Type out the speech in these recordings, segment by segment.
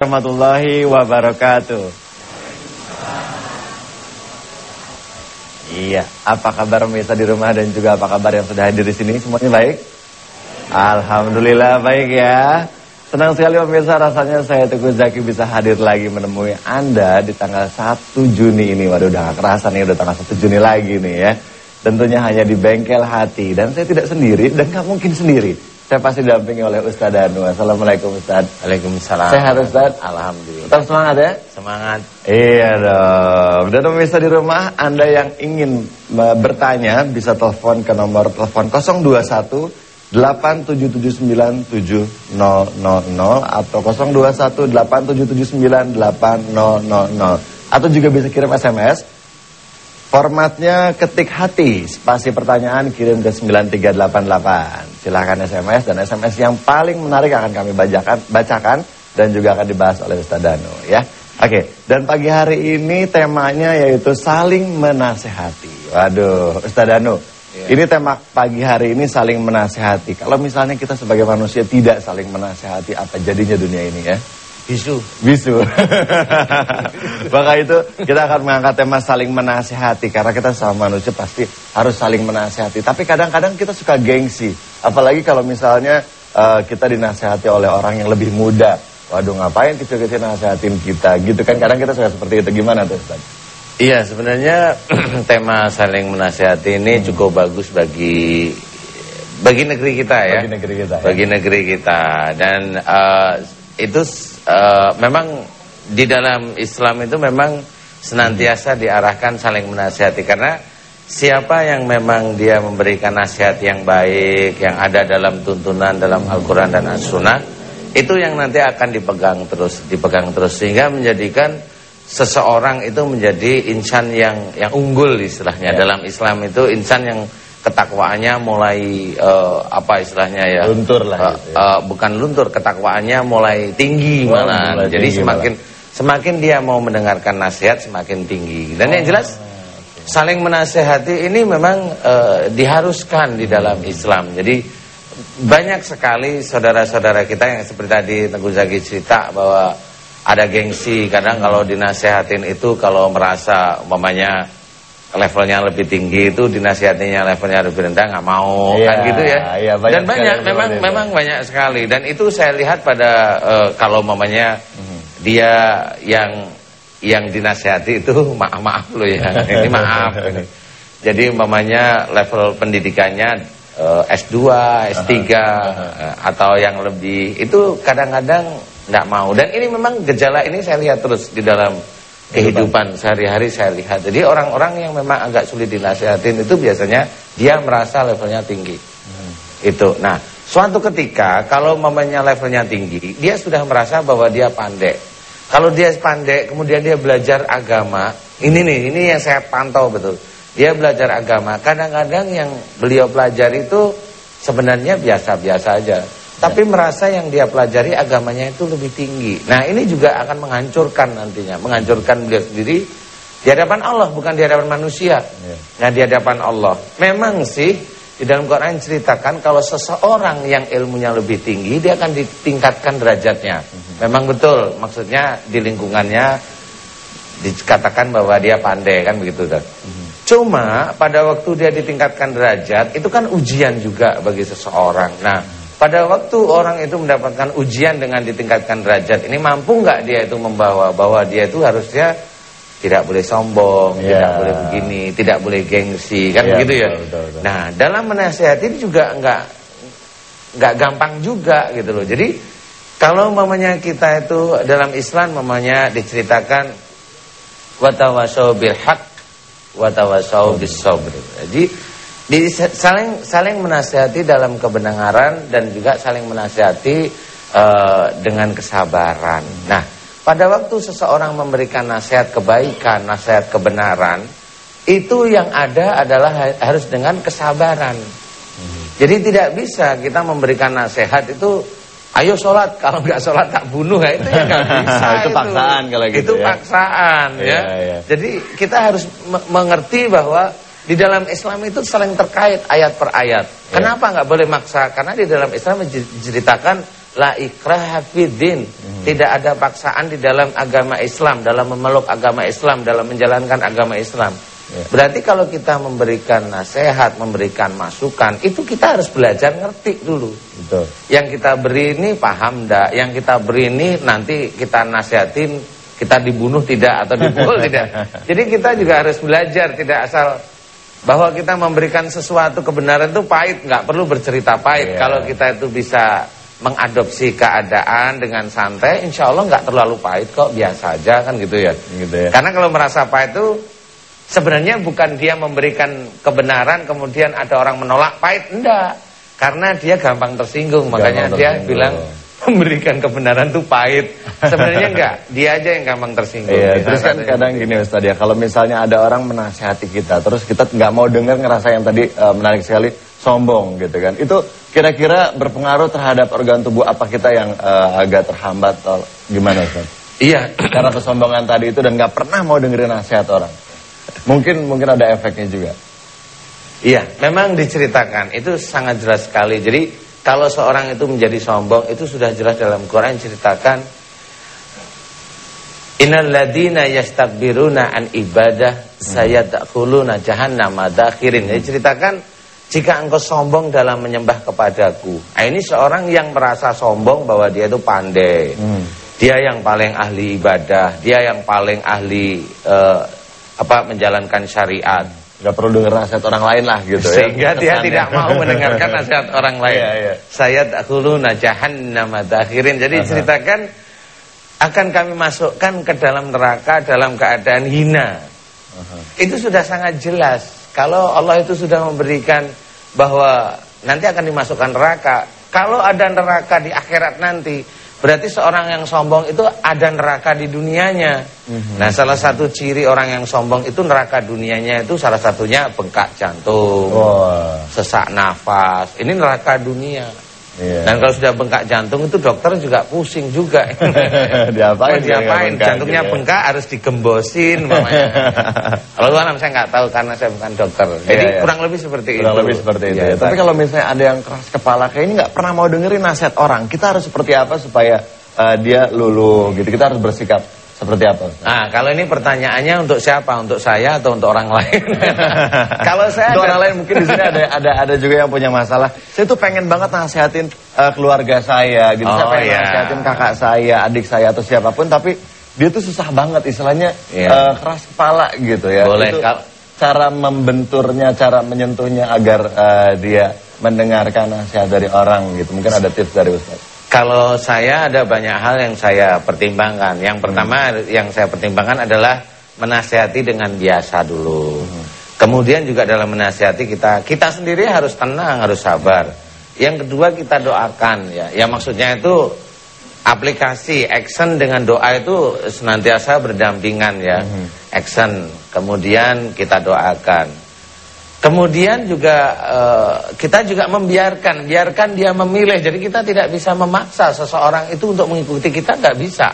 warahmatullahi wabarakatuh. Iya, apa kabar pemirsa di rumah dan juga apa kabar yang sudah hadir di sini? Semuanya baik? Alhamdulillah baik ya. Senang sekali pemirsa rasanya saya Teguh Zaki bisa hadir lagi menemui Anda di tanggal 1 Juni ini. Waduh udah gak kerasa nih udah tanggal 1 Juni lagi nih ya. Tentunya hanya di bengkel hati dan saya tidak sendiri dan gak mungkin sendiri. Saya pasti didampingi oleh Ustaz Danu. Assalamualaikum Ustaz. Waalaikumsalam. Sehat Ustaz? Alhamdulillah. Tetap semangat ya? Semangat. Iya dong. Dan pemirsa di rumah, Anda yang ingin bertanya bisa telepon ke nomor telepon 021 8779700 atau 021 8779800 atau juga bisa kirim SMS Formatnya ketik hati, spasi pertanyaan kirim ke 9388. Silahkan SMS dan SMS yang paling menarik akan kami bacakan, bacakan dan juga akan dibahas oleh Ustaz Danu ya. Oke, dan pagi hari ini temanya yaitu saling menasehati. Waduh, Ustaz Danu, ya. ini tema pagi hari ini saling menasehati. Kalau misalnya kita sebagai manusia tidak saling menasehati, apa jadinya dunia ini ya? Bisu. Bisu. Maka itu kita akan mengangkat tema saling menasehati karena kita sama manusia pasti harus saling menasehati. Tapi kadang-kadang kita suka gengsi, apalagi kalau misalnya uh, kita dinasehati oleh orang yang lebih muda. Waduh ngapain kecil-kecil nasehatin kita gitu kan kadang kita suka seperti itu gimana tuh Ustaz? Iya sebenarnya tema saling menasehati ini hmm. cukup bagus bagi bagi negeri kita ya. Bagi negeri kita. Ya. Bagi negeri kita dan uh, itu uh, memang di dalam Islam itu memang senantiasa diarahkan saling menasihati. Karena siapa yang memang dia memberikan nasihat yang baik yang ada dalam tuntunan dalam Al-Qur'an dan As-Sunnah itu yang nanti akan dipegang terus dipegang terus. Sehingga menjadikan seseorang itu menjadi insan yang yang unggul istilahnya. Ya. dalam Islam itu insan yang ketakwaannya mulai uh, apa istilahnya ya luntur lah uh, gitu ya. uh, bukan luntur ketakwaannya mulai tinggi oh, malah mulai jadi tinggi semakin malah. semakin dia mau mendengarkan nasihat semakin tinggi dan oh, yang jelas okay. saling menasehati ini memang uh, diharuskan di dalam Islam jadi banyak sekali saudara-saudara kita yang seperti tadi Teguh Zaki cerita bahwa ada gengsi kadang kalau dinasehatin itu kalau merasa umpamanya levelnya lebih tinggi itu dinasihatinya levelnya lebih rendah nggak mau. Iya, kan gitu ya. iya, banyak dan banyak memang itu. memang banyak sekali. Dan itu saya lihat pada uh, kalau mamanya hmm. dia yang yang dinasihati itu maaf maaf lo ya ini maaf. Ini jadi mamanya level pendidikannya uh, S2 S3 uh, atau yang lebih itu kadang-kadang nggak mau. Dan ini memang gejala ini saya lihat terus di dalam kehidupan sehari-hari saya lihat. Jadi orang-orang yang memang agak sulit dinasihatin itu biasanya dia merasa levelnya tinggi. Hmm. Itu. Nah, suatu ketika kalau mamanya levelnya tinggi, dia sudah merasa bahwa dia pandai. Kalau dia pandai, kemudian dia belajar agama, ini nih, ini yang saya pantau betul. Dia belajar agama, kadang-kadang yang beliau pelajari itu sebenarnya biasa-biasa aja. Tapi merasa yang dia pelajari agamanya itu lebih tinggi. Nah ini juga akan menghancurkan nantinya. Menghancurkan beliau sendiri di hadapan Allah bukan di hadapan manusia. Ya. Nah di hadapan Allah. Memang sih di dalam Quran ceritakan kalau seseorang yang ilmunya lebih tinggi dia akan ditingkatkan derajatnya. Mhm. Memang betul maksudnya di lingkungannya dikatakan bahwa dia pandai kan begitu kan. Cuma pada waktu dia ditingkatkan derajat itu kan ujian juga bagi seseorang. Nah pada waktu orang itu mendapatkan ujian dengan ditingkatkan derajat ini mampu nggak dia itu membawa bahwa dia itu harusnya tidak boleh sombong, yeah. tidak boleh begini, tidak boleh gengsi, kan yeah, begitu ya. Betul, betul. Nah, dalam menasehati juga nggak nggak gampang juga gitu loh. Jadi kalau mamanya kita itu dalam Islam mamanya diceritakan watawasau bil haq watawasau bis sabr. Jadi di saling saling menasihati dalam kebenaran dan juga saling menasihati uh, dengan kesabaran. Nah, pada waktu seseorang memberikan nasihat kebaikan, nasihat kebenaran, itu yang ada adalah harus dengan kesabaran. Jadi tidak bisa kita memberikan nasihat itu ayo sholat kalau nggak sholat tak bunuh ya itu ya nggak bisa itu paksaan kalau gitu itu ya. paksaan ya, ya. ya. jadi kita harus mengerti bahwa di dalam Islam itu saling terkait ayat per ayat. Ya. Kenapa nggak boleh maksa? Karena di dalam Islam menceritakan la ikraha. Hmm. Tidak ada paksaan di dalam agama Islam, dalam memeluk agama Islam, dalam menjalankan agama Islam. Ya. Berarti kalau kita memberikan nasihat, memberikan masukan, itu kita harus belajar ngerti dulu. Betul. Yang kita beri ini paham ndak? Yang kita beri ini nanti kita nasihatin, kita dibunuh tidak atau dipukul tidak. Jadi kita juga harus belajar, tidak asal bahwa kita memberikan sesuatu kebenaran itu pahit, nggak perlu bercerita pahit. Ya. Kalau kita itu bisa mengadopsi keadaan dengan santai, insya Allah nggak terlalu pahit kok, biasa aja kan gitu ya. Gitu ya. Karena kalau merasa pahit itu Sebenarnya bukan dia memberikan kebenaran kemudian ada orang menolak pahit, enggak. Karena dia gampang tersinggung, gampang makanya tersinggung. dia bilang memberikan kebenaran itu pahit. Sebenarnya enggak, dia aja yang gampang tersinggung. Iya, terus kan kadang gini Ustaz ya, kalau misalnya ada orang menasihati kita, terus kita nggak mau dengar ngerasa yang tadi uh, menarik sekali sombong gitu kan. Itu kira-kira berpengaruh terhadap organ tubuh apa kita yang uh, agak terhambat atau gimana Ustaz? Iya, karena kesombongan tadi itu dan nggak pernah mau dengerin nasihat orang. Mungkin mungkin ada efeknya juga. Iya, memang diceritakan itu sangat jelas sekali. Jadi kalau seorang itu menjadi sombong itu sudah jelas dalam Quran ceritakan Innal ladina yastakbiruna an ibadah sayadkhuluna jahannam madakhirin. Jadi ceritakan jika engkau sombong dalam menyembah kepadaku. Nah, ini seorang yang merasa sombong bahwa dia itu pandai. Hmm. Dia yang paling ahli ibadah, dia yang paling ahli uh, apa menjalankan syariat. Gak perlu dengar nasihat orang lain lah gitu ya. Sehingga dia tidak mau mendengarkan nasihat orang lain. Iya, iya. Saya dahulu jahannam dakhirin. Jadi uh -huh. ceritakan akan kami masukkan ke dalam neraka dalam keadaan hina. Uh -huh. Itu sudah sangat jelas. Kalau Allah itu sudah memberikan bahwa nanti akan dimasukkan neraka. Kalau ada neraka di akhirat nanti, Berarti seorang yang sombong itu ada neraka di dunianya. Mm-hmm. Nah, salah satu ciri orang yang sombong itu neraka dunianya itu salah satunya bengkak jantung, oh. sesak nafas. Ini neraka dunia. Yeah. Dan kalau sudah bengkak jantung itu dokter juga pusing juga. diapain? Oh, diapain? Bengkak Jantungnya juga. bengkak harus digembosin Kalau alam saya nggak tahu karena saya bukan dokter. Iya, Jadi yeah, yeah. kurang lebih seperti kurang itu. Kurang lebih seperti itu. Ya, Tapi kalau misalnya ada yang keras kepala kayak ini nggak pernah mau dengerin nasihat orang, kita harus seperti apa supaya uh, dia luluh gitu. Kita harus bersikap seperti apa? Nah, kalau ini pertanyaannya untuk siapa? Untuk saya atau untuk orang lain? kalau saya untuk ada... orang lain mungkin di sini ada ada ada juga yang punya masalah. Saya tuh pengen banget nasihatin uh, keluarga saya, gitu. Oh, saya pengen yeah. nasihatin kakak saya, adik saya atau siapa pun, tapi dia tuh susah banget istilahnya yeah. Iya. uh, keras kepala gitu ya. Boleh. Itu cara membenturnya, cara menyentuhnya agar uh, dia mendengarkan nasihat dari orang gitu. Mungkin ada tips dari Ustaz. Kalau saya ada banyak hal yang saya pertimbangkan. Yang pertama hmm. yang saya pertimbangkan adalah menasihati dengan biasa dulu. Hmm. Kemudian juga dalam menasihati kita, kita sendiri harus tenang, harus sabar. Yang kedua kita doakan ya. Ya maksudnya itu aplikasi action dengan doa itu senantiasa berdampingan ya. Hmm. Action, kemudian kita doakan. Kemudian juga uh, kita juga membiarkan, biarkan dia memilih. Jadi kita tidak bisa memaksa seseorang itu untuk mengikuti kita, nggak bisa.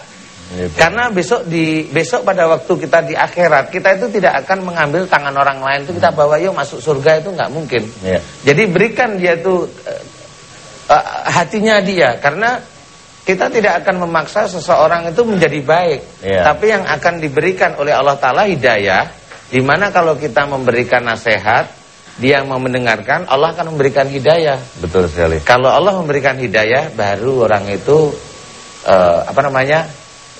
Gitu. Karena besok di besok pada waktu kita di akhirat kita itu tidak akan mengambil tangan orang lain itu kita bawa yuk masuk surga itu nggak mungkin. Yeah. Jadi berikan dia itu uh, hatinya dia karena kita tidak akan memaksa seseorang itu menjadi baik. Yeah. Tapi yang akan diberikan oleh Allah Taala hidayah Di mana kalau kita memberikan nasihat dia mau mendengarkan, Allah akan memberikan hidayah. Betul sekali. Kalau Allah memberikan hidayah, baru orang itu uh, apa namanya?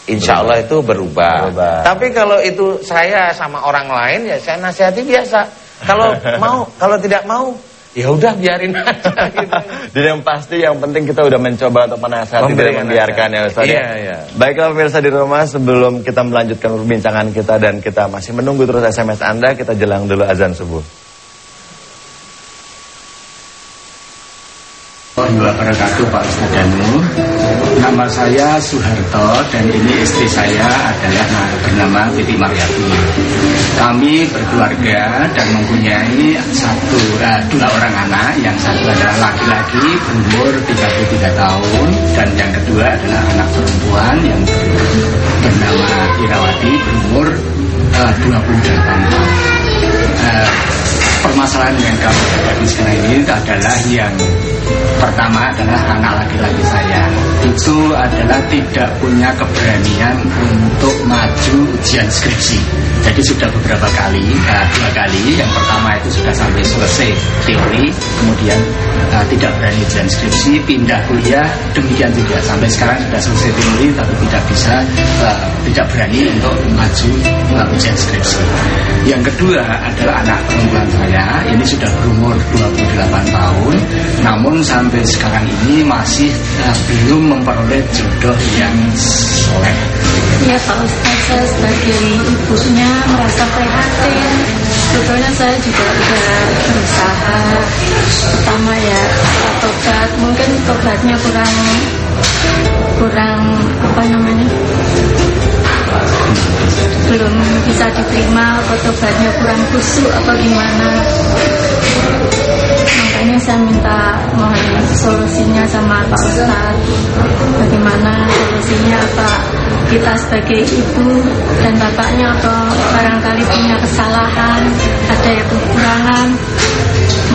Insya Allah itu berubah. berubah. Tapi kalau itu saya sama orang lain, ya saya nasihati biasa. Kalau mau, kalau tidak mau, ya udah biarin aja. Gitu. Jadi yang pasti, yang penting kita udah mencoba untuk menasihati dan membiarkan ya Ustaz. Ya. Iya, iya. Baiklah pemirsa di rumah, sebelum kita melanjutkan perbincangan kita dan kita masih menunggu terus SMS Anda, kita jelang dulu azan subuh. warahmatullahi wabarakatuh Pak Ustaz Danu Nama saya Suharto dan ini istri saya adalah bernama Titi Mariati Kami berkeluarga dan mempunyai satu uh, dua orang anak. Yang satu adalah laki-laki berumur 33 tahun. Dan yang kedua adalah anak perempuan yang bernama Irawati berumur uh, 28 tahun. Uh, permasalahan yang kami hadapi sekarang ini adalah yang pertama adalah anak laki-laki saya itu adalah tidak punya keberanian untuk maju ujian skripsi. Jadi sudah beberapa kali, uh, dua kali. Yang pertama itu sudah sampai selesai teori, kemudian uh, tidak berani ujian skripsi, pindah kuliah, demikian juga sampai sekarang sudah selesai teori, tapi tidak bisa, uh, tidak berani untuk maju uh, ujian skripsi. Yang kedua adalah anak perempuan saya, ini sudah berumur 28 tahun, namun sampai sekarang ini masih uh, belum memperoleh jodoh yang soleh. Ya Pak Ustaz, saya sebagai ibunya merasa prihatin. Sebetulnya saya juga sudah berusaha. Pertama ya tobat, mungkin tobatnya kurang kurang apa namanya belum bisa diterima atau tobatnya kurang khusyuk apa gimana? Makanya saya minta mohon solusinya sama Pak Ustaz bagaimana solusinya? Apa kita sebagai ibu dan bapaknya atau barangkali punya kesalahan ada yang kekurangan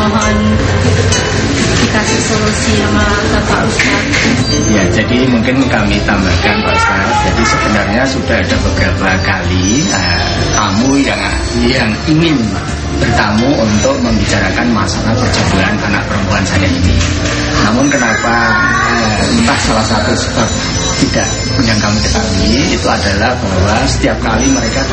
mohon dikasih solusi sama Bapak Ustaz Ya, jadi mungkin kami tambahkan Pak Ustaz. Jadi sebenarnya sudah ada beberapa kali uh, tamu yang yang ingin bertamu untuk membicarakan masalah perjodohan anak perempuan saya ini. Namun kenapa uh, entah salah satu sebab tidak yang kami ketahui itu adalah bahwa setiap kali mereka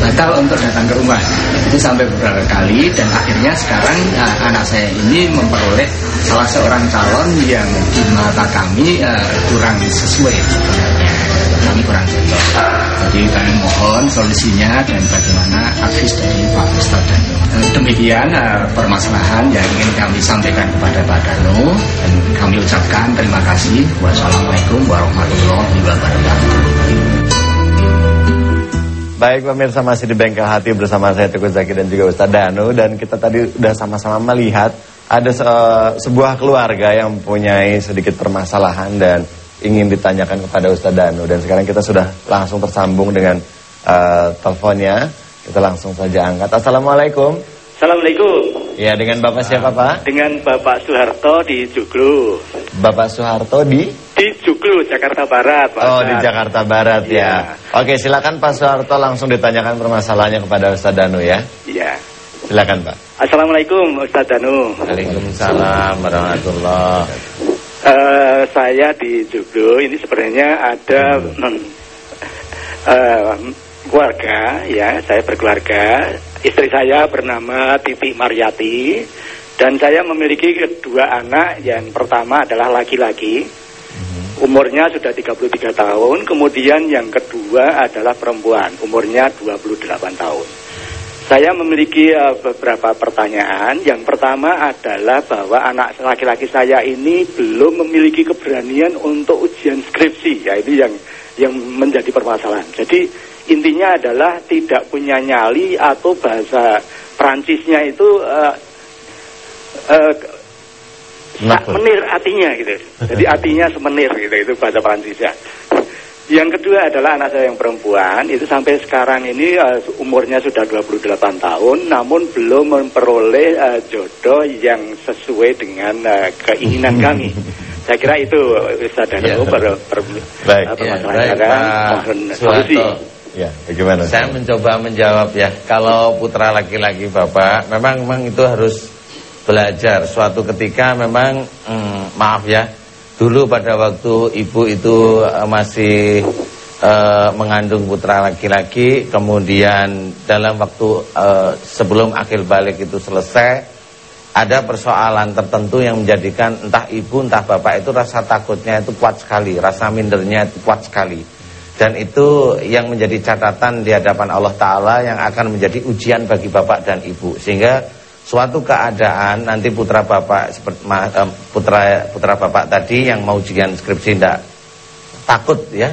batal untuk datang ke rumah itu sampai beberapa kali dan akhirnya sekarang uh, anak saya ini memperoleh salah seorang calon yang di mata kami uh, kurang sesuai sebenarnya kurang cocok jadi kami mohon solusinya dan bagaimana advis dari Pak Ustadz dan. Uh, demikian uh, permasalahan yang ingin kami sampaikan kepada Pak Danu. Dan kami ucapkan terima kasih. Wassalamualaikum warahmatullahi wabarakatuh. Baik pemirsa masih di bengkel hati bersama saya Teguh Zaki dan juga Ustadz Danu. Dan kita tadi udah sama-sama melihat ada se sebuah keluarga yang mempunyai sedikit permasalahan dan ingin ditanyakan kepada Ustadz Danu dan sekarang kita sudah langsung tersambung dengan uh, teleponnya kita langsung saja angkat Assalamualaikum Assalamualaikum Ya dengan Bapak siapa Pak? dengan Bapak Soeharto di Joglo Bapak Soeharto di di Joglo Jakarta Barat Pak Oh di. Jakarta Barat ya. Oke silakan Pak Soeharto langsung ditanyakan permasalahannya kepada Ustadz Danu ya. Iya Silakan Pak. Assalamualaikum Ustadz Danu Waalaikumsalam warahmatullah. Eh, Saya di Joglo ini sebenarnya ada hmm, eh, keluarga ya saya berkeluarga. Istri saya bernama Titi Mariati dan saya memiliki kedua anak. Yang pertama adalah laki-laki. Umurnya sudah 33 tahun. Kemudian yang kedua adalah perempuan. Umurnya 28 tahun saya memiliki eh, beberapa pertanyaan. Yang pertama adalah bahwa anak laki-laki saya ini belum memiliki keberanian untuk ujian skripsi. Ya itu yang yang menjadi permasalahan. Jadi intinya adalah tidak punya nyali atau bahasa Perancisnya itu sak Nakal. menir artinya gitu. Jadi artinya semenir gitu itu bahasa Perancisnya. Yang kedua adalah anak saya yang perempuan itu sampai sekarang ini eh, umurnya sudah 28 tahun namun belum memperoleh eh, jodoh yang sesuai dengan eh, keinginan kami. Saya kira itu Ustaz dan Ya. per, per, Baik. apa, Ya, baik, kan mohon solusi. Ya bagaimana? Saya mencoba menjawab ya, kalau putra laki-laki Bapak, memang memang itu harus belajar. Suatu ketika memang mm, maaf ya, dulu pada waktu ibu itu eh, masih eh, mengandung putra laki-laki, kemudian dalam waktu eh, sebelum akhir balik itu selesai, ada persoalan tertentu yang menjadikan entah ibu entah bapak itu rasa takutnya itu kuat sekali, rasa mindernya itu kuat sekali. Dan itu yang menjadi catatan di hadapan Allah Ta'ala yang akan menjadi ujian bagi bapak dan ibu. Sehingga suatu keadaan nanti putra bapak seperti putra putra bapak tadi yang mau ujian skripsi tidak takut ya.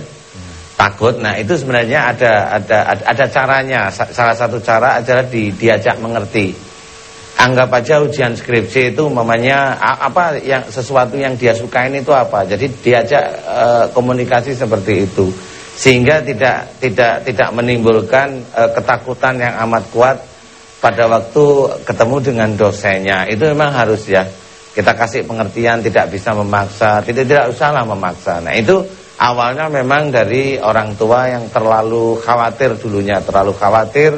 Takut. Nah itu sebenarnya ada ada ada, ada caranya. Sa- salah satu cara adalah di, diajak mengerti. Anggap aja ujian skripsi itu mamanya apa yang sesuatu yang dia sukain itu apa. Jadi diajak eh, komunikasi seperti itu. Sehingga tidak tidak tidak menimbulkan eh, ketakutan yang amat kuat pada waktu ketemu dengan dosennya itu memang harus ya kita kasih pengertian tidak bisa memaksa tidak tidak usahlah memaksa. Nah itu awalnya memang dari orang tua yang terlalu khawatir dulunya terlalu khawatir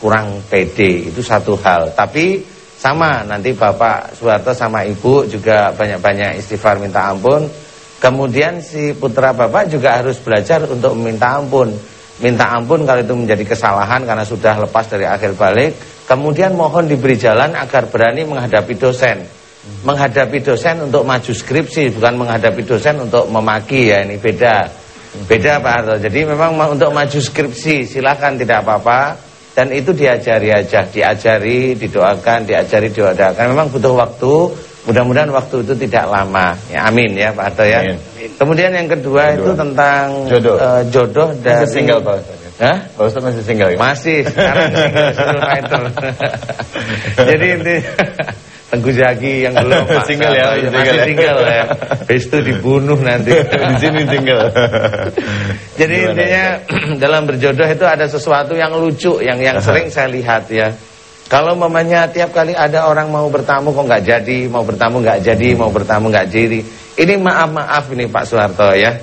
kurang pede itu satu hal. Tapi sama nanti Bapak Soeharto sama Ibu juga banyak-banyak istighfar minta ampun. Kemudian si putra Bapak juga harus belajar untuk meminta ampun minta ampun kalau itu menjadi kesalahan karena sudah lepas dari akhir balik. Kemudian mohon diberi jalan agar berani menghadapi dosen. Menghadapi dosen untuk maju skripsi bukan menghadapi dosen untuk memaki ya ini beda. Beda Pak Harto. Jadi memang untuk maju skripsi silahkan tidak apa-apa. Dan itu diajari aja diajari didoakan diajari didoakan. Memang butuh waktu mudah-mudahan waktu itu tidak lama ya amin ya Pak Harto ya amin. Kemudian yang kedua, kedua. itu tentang jodoh, uh, jodoh dari masih single Pak Hah? Pak Ustaz masih single ya? Masih, sekarang single fighter. Jadi ini Tengku Zaki yang belum Pak single ya, masih single, masih single ya. Habis itu dibunuh nanti. Di sini single. Jadi Gimana intinya dalam berjodoh itu ada sesuatu yang lucu yang yang sering saya lihat ya. Kalau mamanya tiap kali ada orang mau bertamu kok nggak jadi, mau bertamu nggak jadi, mau bertamu nggak jadi. Ini maaf-maaf ini Pak Soeharto ya.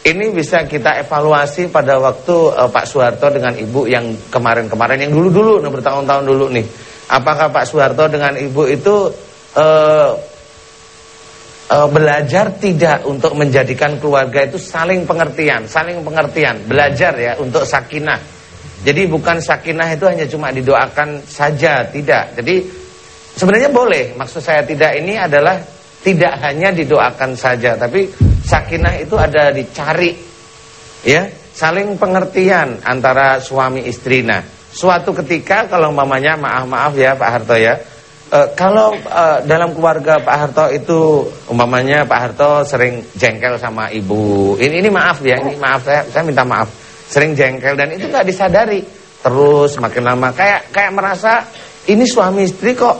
Ini bisa kita evaluasi pada waktu uh, Pak Soeharto dengan Ibu yang kemarin-kemarin yang dulu-dulu nih bertahun-tahun dulu nih. Apakah Pak Soeharto dengan Ibu itu uh, uh, belajar tidak untuk menjadikan keluarga itu saling pengertian, saling pengertian, belajar ya untuk sakinah. Jadi bukan sakinah itu hanya cuma didoakan saja, tidak. Jadi sebenarnya boleh. Maksud saya tidak ini adalah tidak hanya didoakan saja tapi sakinah itu ada dicari ya saling pengertian antara suami istri nah suatu ketika kalau mamanya maaf maaf ya Pak Harto ya e, kalau e, dalam keluarga Pak Harto itu umpamanya Pak Harto sering jengkel sama ibu ini ini maaf ya ini maaf saya saya minta maaf sering jengkel dan itu nggak disadari. Terus makin lama kayak kayak merasa ini suami istri kok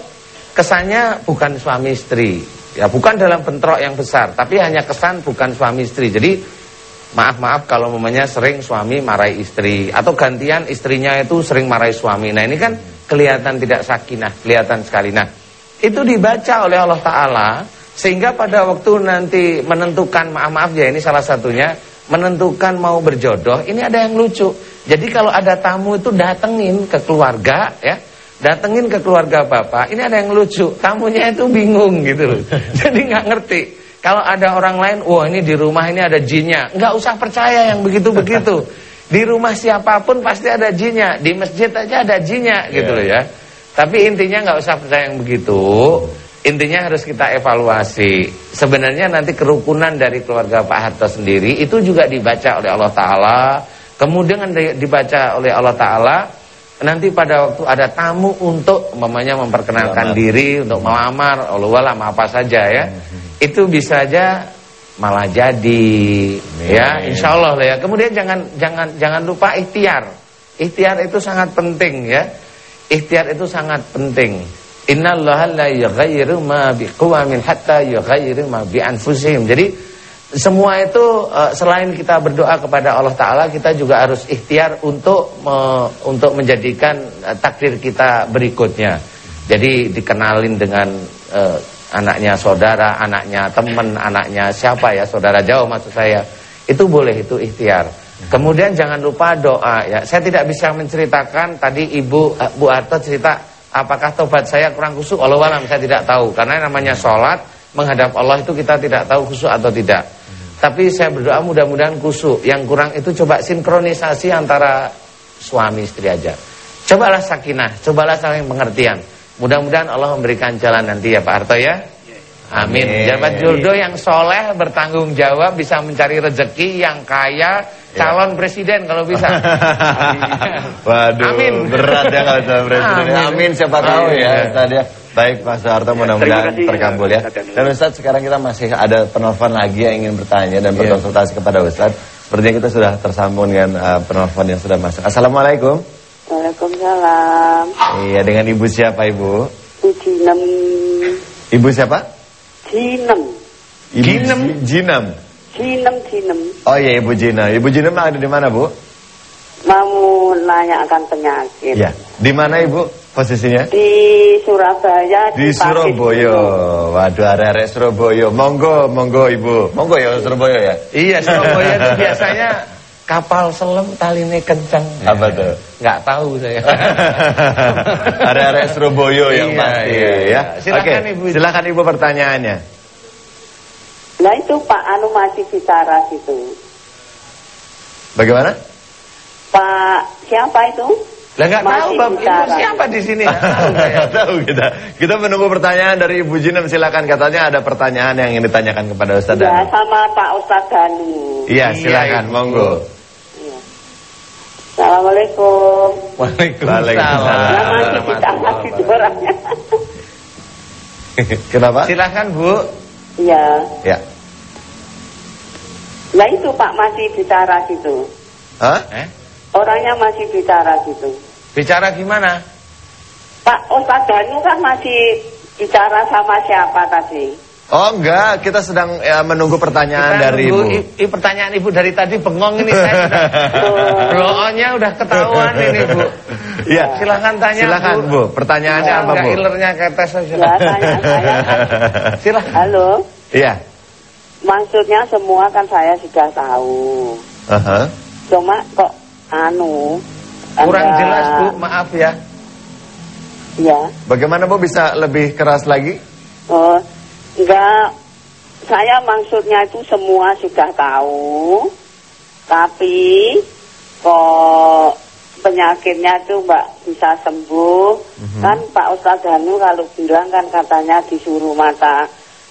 kesannya bukan suami istri. Ya bukan dalam bentrok yang besar Tapi hanya kesan bukan suami istri. Jadi maaf-maaf kalau memangnya sering suami marahi istri Atau gantian istrinya itu sering marahi suami. Nah ini kan kelihatan tidak sakinah Kelihatan sekali. Nah itu dibaca oleh Allah Ta'ala Sehingga pada waktu nanti menentukan Maaf-maaf ya ini salah satunya Menentukan mau berjodoh Ini ada yang lucu Jadi kalau ada tamu itu datengin ke keluarga ya datengin ke keluarga bapak, ini ada yang lucu, tamunya itu bingung gitu loh. Jadi nggak ngerti. Kalau ada orang lain, wah ini di rumah ini ada jinnya, nggak usah percaya yang begitu-begitu. Di rumah siapa pun pasti ada jinnya, di masjid aja ada jinnya gitu loh ya. Tapi intinya nggak usah percaya yang begitu. Intinya harus kita evaluasi. Sebenarnya nanti kerukunan dari keluarga Pak Harto sendiri itu juga dibaca oleh Allah Taala. Kemudian dibaca oleh Allah Taala nanti pada waktu ada tamu untuk mamanya memperkenalkan diri untuk melamar Allah apa saja ya hmm. itu bisa aja malah jadi Amin. ya insya Allah ya kemudian jangan jangan jangan lupa ikhtiar ikhtiar itu sangat penting ya ikhtiar itu sangat penting innallaha la yughayyiru ma biqawamin hatta yughayyiru ma bi anfusihim jadi semua itu uh, selain kita berdoa kepada Allah Taala, kita juga harus ikhtiar untuk me, untuk menjadikan uh, takdir kita berikutnya. Jadi dikenalin dengan uh, anaknya saudara, anaknya teman, anaknya siapa ya saudara jauh maksud saya. Itu boleh itu ikhtiar. Kemudian jangan lupa doa ya. Saya tidak bisa menceritakan tadi Ibu uh, Bu Arto cerita apakah tobat saya kurang kusuk. Allah alam saya tidak tahu karena namanya sholat menghadap Allah itu kita tidak tahu kusuk atau tidak. Tapi saya berdoa mudah-mudahan kusuk. Yang kurang itu coba sinkronisasi antara suami istri aja. Cobalah sakinah, cobalah saling pengertian. Mudah-mudahan Allah memberikan jalan nanti ya Pak Harto ya. Amin. Jabat jodoh yang soleh, bertanggung jawab, bisa mencari rezeki yang kaya, calon presiden kalau bisa. Waduh, Amin. berat ya kalau calon presiden. Amin, Amin siapa tahu ya. Tadi ya. Baik Pak Soeharto mudah-mudahan terkabul ya. Dan Ustadz sekarang kita masih ada penelpon lagi yang ingin bertanya dan iya. berkonsultasi kepada Ustadz. Sepertinya kita sudah tersambung dengan uh, penelpon yang sudah masuk. Assalamualaikum. Waalaikumsalam. Iya dengan Ibu siapa Ibu? Ibu Jinem. Ibu siapa? Jinem. Ibu Jinem. Jinem. Jinem Jinem. Oh iya Ibu Jinem. Ibu Jinem ada di mana Bu? Mau nanya akan penyakit. Ya. Di mana Ibu posisinya? Di Surabaya. Di Pasir Surabaya. Waduh, arek-arek Surabaya. Monggo, monggo Ibu. Monggo ya Surabaya ya. Iya, Surabaya itu biasanya kapal selam taline kencang. Apa tuh? Nggak tahu saya. Arek-arek Surabaya yang Iya, pasti iya, ya. iya. Silakan, Oke, Ibu. Silakan Ibu pertanyaannya. Nah itu Pak Anu masih bicara gitu. Bagaimana? Pak siapa itu? Lah nggak tahu Bapak Ibu siapa di sini? Nggak tahu kita. Kita menunggu pertanyaan dari Ibu Jinem. Silakan katanya ada pertanyaan yang ingin ditanyakan kepada Ustaz Ya Danu. sama Pak Ustadz Danu. Iya, Iya, silakan, Ibu. monggo. Iya. Assalamualaikum. Waalaikumsalam. Waalaikumsalam. Masih bicara orangnya. Kenapa? Silakan Bu. Iya. Ya. Nah itu Pak masih bicara gitu. Hah? Eh? Orangnya masih bicara gitu. Bicara gimana? Pak Ustadz Danu kan masih bicara sama siapa tadi? Oh enggak, kita sedang ya, menunggu pertanyaan Kita dari nunggu Ibu. i- i- pertanyaan Ibu dari tadi bengong ini saya. Bloonnya udah ketahuan ini Bu. Iya. Silakan tanya Silakan Bu. Bu, pertanyaannya apa Enggak Bu? ilernya ketes aja. Ya tanya saya. Silakan. Halo. Iya. Maksudnya semua kan saya sudah tahu. Aha. Cuma kok anu Kurang ada- jelas Bu, maaf ya. Ya. Bagaimana Bu bisa lebih keras lagi? Oh, enggak. Saya maksudnya itu semua sudah tahu. Tapi kok penyakitnya itu Mbak bisa sembuh. Kan Pak Ustadz Danu kalau bilang kan katanya disuruh mata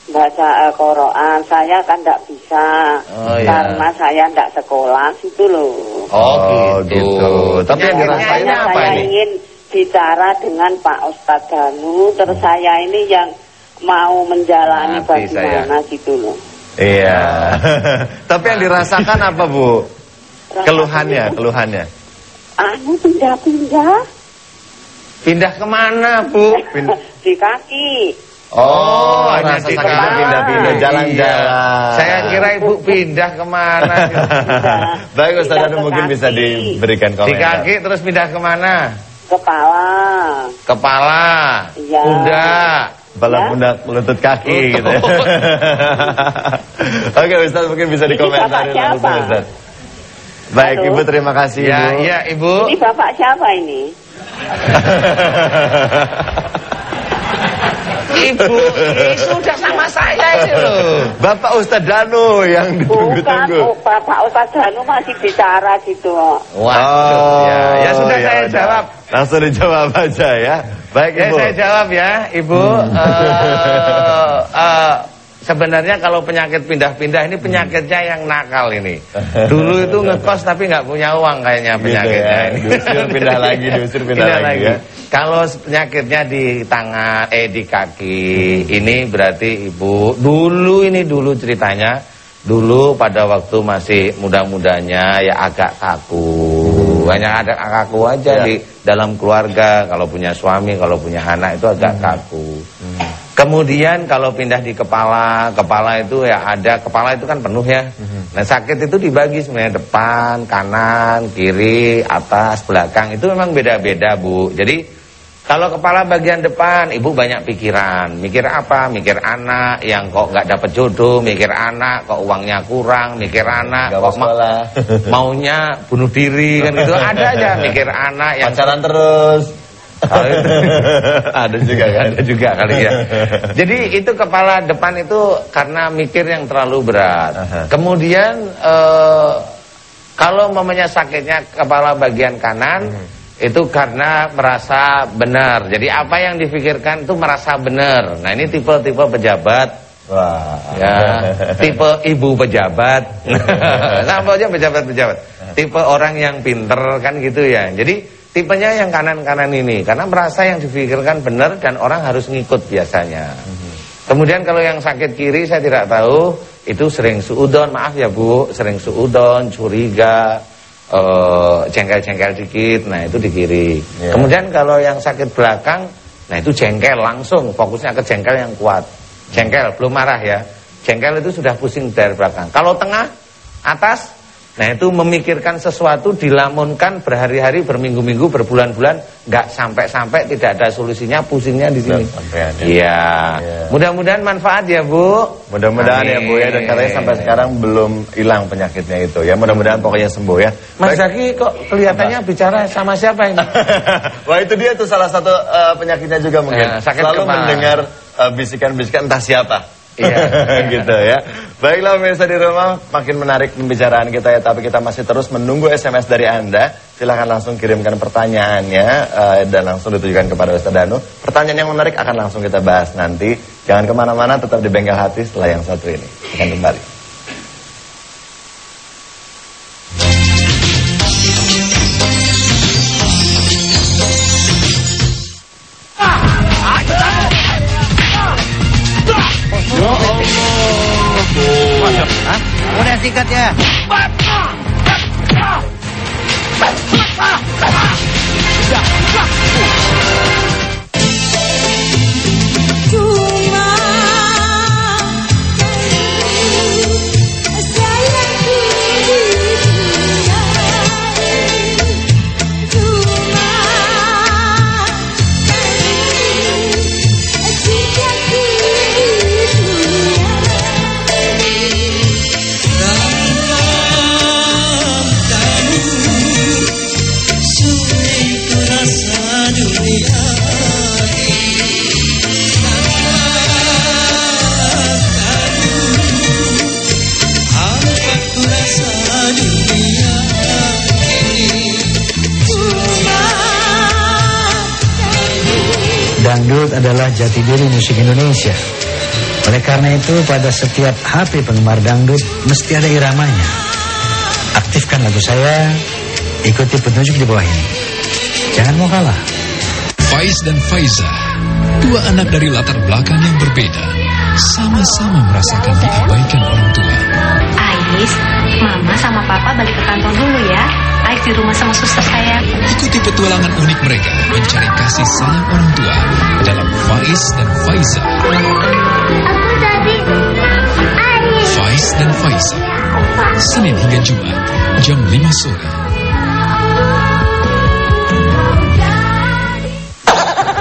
baca Al-Quran. Saya kan tidak bisa. Oh, iya. Karena saya tidak sekolah gitu loh. Oh, Oh, gitu. gitu. Tapi yang dirasain apa saya ini? ingin bicara dengan Pak Ustadz Danu. Terus saya ini yang mau menjalani saya. bagaimana gitu loh. Iya. Tapi yang dirasakan apa Bu? Keluhannya, keluhannya. Anu pindah-pindah Pindah ke mana Bu? Pin- di kaki. Oh, hanya di sakitnya kepala. pindah-pindah jalan-jalan. Iya. Saya kira Ibu pindah ke mana? Baik Ustaz ke mungkin bisa kaki. diberikan Di komentar. kaki terus pindah ke mana? Kepala. Kepala, Iya. pundak. Kepala Ya. pundak lutut kaki Lutut. gitu ya. Oke Ustaz mungkin bisa Ini dikomentari siapa? Ustaz. Baik Halo? Ibu terima kasih Ya, Ibu. iya Ibu. Ini bapak siapa ini? Ibu, ini sudah sama saya itu loh. Bapak Ustaz Danu yang Bukan, ditunggu-tunggu. oh, Bapak Ustadz Danu masih bicara gitu. Waduh, ya, ya sudah ya saya udah. jawab. Langsung dijawab aja ya. Baik Ya Ibu. saya jawab ya, Ibu. Eh, eh, sebenarnya kalau penyakit pindah-pindah ini penyakitnya yang nakal ini. Dulu itu ngekos tapi nggak punya uang kayaknya Gitu penyakitnya ya. ini. Diusir, pindah lagi, diusir, pindah lagi ya. Kalau penyakitnya di tangan, eh di kaki, ini berarti ibu dulu ini dulu ceritanya, dulu pada waktu masih muda-mudanya ya agak kaku, hanya ada kaku aja Ya. di dalam keluarga. Kalau punya suami, kalau punya anak itu agak kaku. Kemudian kalau pindah di kepala, kepala itu ya ada kepala itu kan penuh ya. Nah sakit itu dibagi sebenarnya depan, kanan, kiri, atas, belakang itu memang beda-beda bu. Jadi kalau kepala bagian depan, ibu banyak pikiran. Mikir apa? Mikir anak yang kok nggak dapet jodoh, mikir anak kok uangnya kurang, mikir anak Nggak kok ma- maunya bunuh diri kan gitu. Ada aja mikir anak yang Pacaran terus. Ada juga kan? ada juga kali ya. Jadi itu kepala depan itu karena mikir yang terlalu berat. Kemudian eh, kalau mamanya sakitnya kepala bagian kanan Hmm. itu karena merasa benar. Jadi apa yang difikirkan itu merasa benar. Nah ini tipe-tipe pejabat Wah. ya tipe ibu pejabat sama aja pejabat-pejabat tipe orang yang pinter kan gitu ya jadi tipenya yang kanan-kanan ini karena merasa yang difikirkan benar dan orang harus ngikut biasanya kemudian kalau yang sakit kiri saya tidak tahu itu sering suudon maaf ya bu sering suudon curiga eh, jengkel-jengkel dikit nah itu di kiri Ya. kemudian kalau yang sakit belakang nah itu jengkel langsung fokusnya ke jengkel yang kuat Jengkel, belum marah ya. Jengkel itu sudah pusing dari belakang. Kalau tengah, atas, Nah itu memikirkan sesuatu dilamunkan berhari-hari, berminggu-minggu, berbulan-bulan, nggak sampai-sampai tidak ada solusinya, pusingnya di sini. Iya. Ya. Mudah-mudahan manfaat ya Bu. Mudah-mudahan ya Bu ya dan katanya sampai sekarang belum hilang penyakitnya itu ya. Mudah-mudahan pokoknya sembuh ya. Mas Zaki kok kelihatannya Apa? bicara sama siapa ini? Wah itu dia tuh salah satu uh, penyakitnya juga mungkin. Ya, sakit Selalu kepala. mendengar eh, bisikan-bisikan uh, entah siapa. Iya, gitu ya. Baiklah pemirsa di rumah, makin menarik pembicaraan kita ya, tapi kita masih terus menunggu SMS dari Anda. Silahkan langsung kirimkan pertanyaannya uh, dan langsung ditujukan kepada Ustaz Danu. Pertanyaan yang menarik akan langsung kita bahas nanti. Jangan ke mana-mana, tetap di bengkel hati setelah yang satu ini. Akan kembali. Adalah jati diri musik Indonesia. Oleh karena itu pada setiap HP penggemar dangdut mesti ada iramanya. Aktifkan lagu saya, ikuti petunjuk di bawah ini. Jangan mau kalah. Faiz dan Faiza, dua anak dari latar belakang yang berbeda, sama-sama merasakan diabaikan orang tua. Ais, Mama sama Papa balik ke kantor dulu ya. Ais di rumah sama suster saya. Ikuti petualangan unik mereka mencari kasih sayang orang tua dalam Faiz dan Faiza. Aku tadi. Faiz dan Faiza. Senin hingga Jumat jam 5 sore.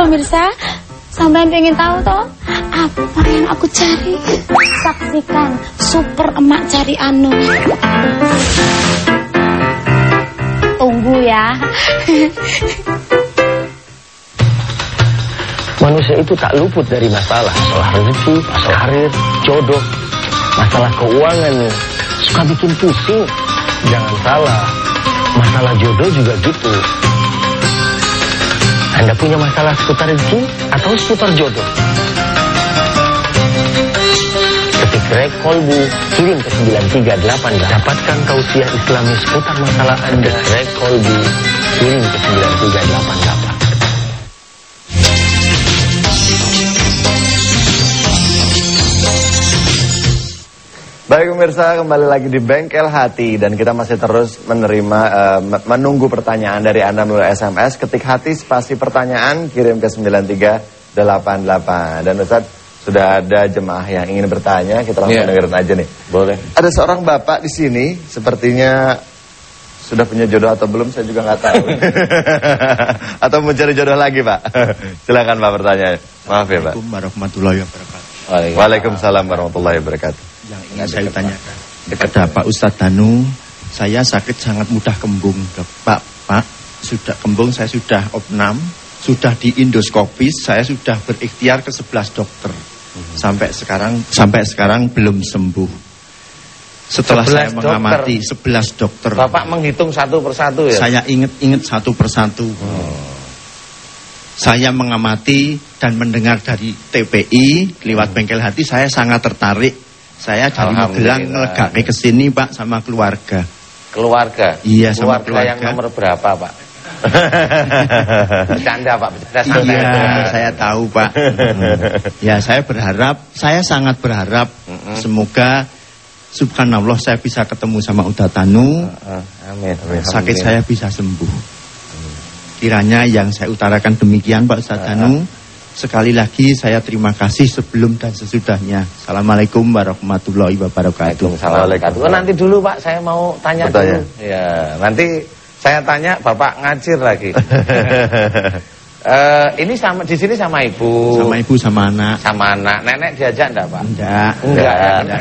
Pemirsa, sampai pengen tahu toh apa yang aku cari? Saksikan Super Emak Cari Anu tunggu ya. Manusia itu tak luput dari masalah, masalah rezeki, masalah karir, jodoh, masalah keuangan, suka bikin pusing. Jangan salah, masalah jodoh juga gitu. Anda punya masalah seputar rezeki atau seputar jodoh? Rek kolbu, kirim ke 9388. Dapatkan tausiah islami seputar masalah Anda. Rek kolbu, kirim ke 9388. Baik pemirsa, kembali lagi di Bengkel Hati dan kita masih terus menerima uh, menunggu pertanyaan dari Anda melalui SMS. Ketik hati spasi pertanyaan kirim ke 9388. Dan Ustaz, sudah ada jemaah yang ingin bertanya, kita langsung yeah. dengerin aja nih. Boleh. Ada seorang bapak di sini, sepertinya sudah punya jodoh atau belum, saya juga nggak tahu. atau mau cari jodoh lagi, Pak? Silakan Pak bertanya. Maaf ya, Pak. Assalamualaikum warahmatullahi wabarakatuh. Waalaikumsalam warahmatullahi wabarakatuh. Yang ingin saya tanyakan kepada Pak Ustadz Danu, saya sakit sangat mudah kembung, Pak. Pak, sudah kembung saya sudah opnam, sudah di endoskopis, saya sudah berikhtiar ke 11 dokter sampai sekarang sampai sekarang belum sembuh. Setelah saya mengamati dokter. 11 dokter. Bapak menghitung satu persatu ya? Saya ingat-ingat satu persatu. Oh. Saya mengamati dan mendengar dari TPI lewat hmm. bengkel hati saya sangat tertarik. Saya dari Magelang ngelegake ke sini Pak sama keluarga. Keluarga? Iya keluarga sama keluarga. yang nomor berapa Pak? Bercanda Pak, Iya, saya tahu Pak. ya, saya berharap, saya sangat berharap semoga subhanallah saya bisa ketemu sama Udatanu. Amin, amin. Sakit saya bisa sembuh. Kiranya yang saya utarakan demikian Pak Ustaz Danu. sekali lagi saya terima kasih sebelum dan sesudahnya. Assalamualaikum warahmatullahi wabarakatuh. Assalamualaikum. Oh, nanti dulu Pak, saya mau tanya Bertanya. dulu. Ya, nanti saya tanya Bapak ngacir lagi. Eh, ini sama di sini sama ibu. Sama ibu sama anak. Sama anak. Nenek diajak enggak, Pak? Enggak. Enggak. Enggak.